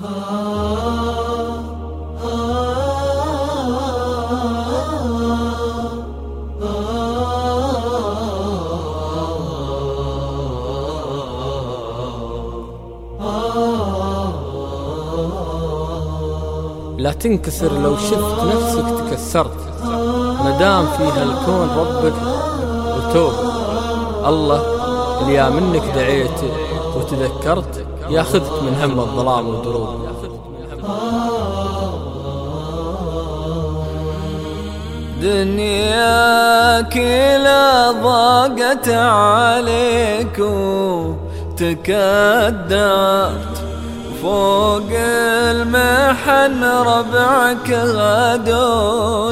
لا تنكسر لو شفت نفسك تكسرت. مدام فيها الكون ربك وتوب. الله اللي يا منك دعيت وتذكرت. ياخذك من هم الظلام ودروب دنياك لا ضاقت عليك وتكدرت. فوق المحن ربعك غدولك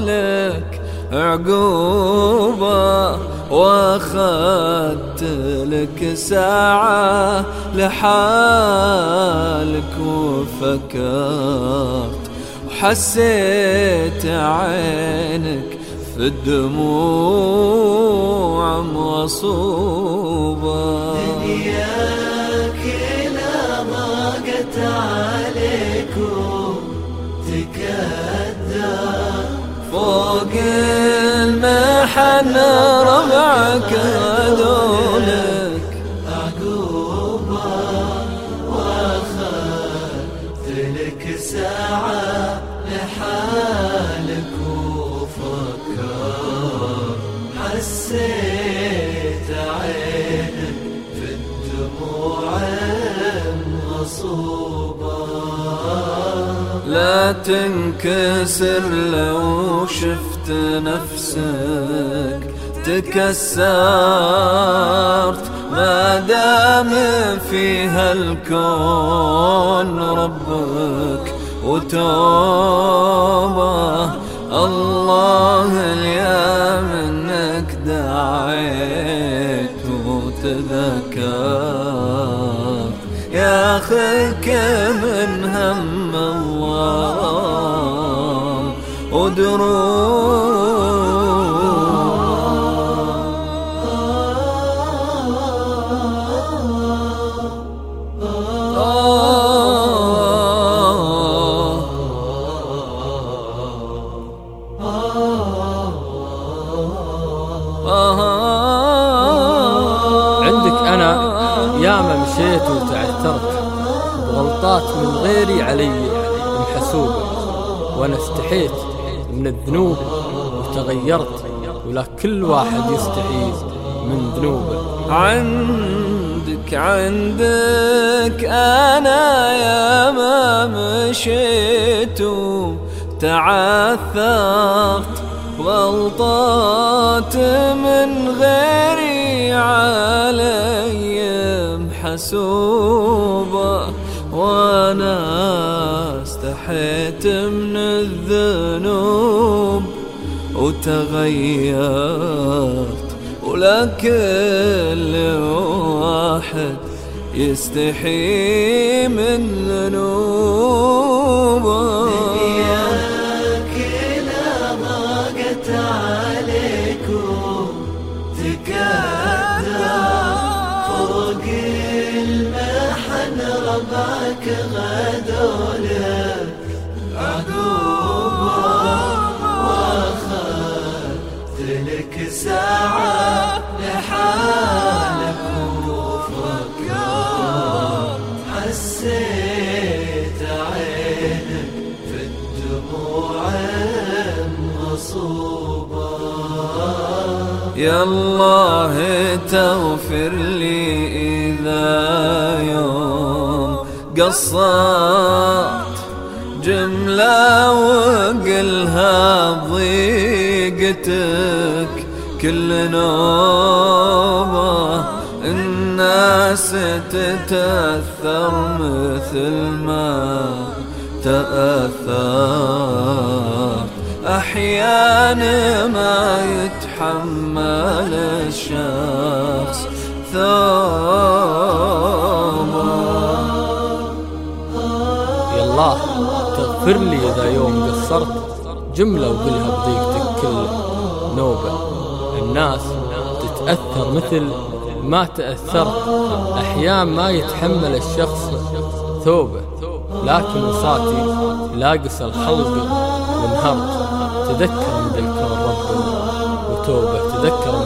عقوبة. واخذت لك ساعة لحالك وفكرت وحسيت عينك في الدموع مصوبة. عليكم تكدر فوق المحن ربعك هدولك عقوبة واخذت لك ساعة لحالك وفكر حسيت عينك في الدموع مغصوبة لا تنكسر لو شفت نفسك. تكسرت. ما دام فيها الكون ربك وتوبة الله اليا منك دعيت وتذكرت. ياخذك من هم الله عندك مشيت وتعثرت بغلطات من غيري علي محسوبة. وأنا استحيت من الذنوب وتغيرت ولا كل واحد يستحي من ذنوبه. عندك عندك أنا يا ما مشيت وتعثرت غلطات من غيري علي. محسوبة وأنا استحيت من الذنوب وتغيرت ولا كل واحد يستحي من ذنوبه. كلا ضاقت عليكم تكدر المحن ربعك غدولك عقوبة واخذت لك ساعة لحالك وفكرت حسيت عينك في الدموع مغصوبة يا الله تغفر لي إذا قصرت جملة وقلها ضيقتك. كل نوبة الناس تتأثر مثل ما تأثر أحيانا ما يتحمل الشخص ثوبه الله. تغفر لي إذا يوم قصرت جملة وقلها بضيقتك كل نوبة. الناس تتأثر مثل ما تأثرت. أحيان ما يتحمل الشخص ثوبه لكن وصاتي لاقص الخلق وانهرت. تذكر من الكون رب وتوبة. تذكر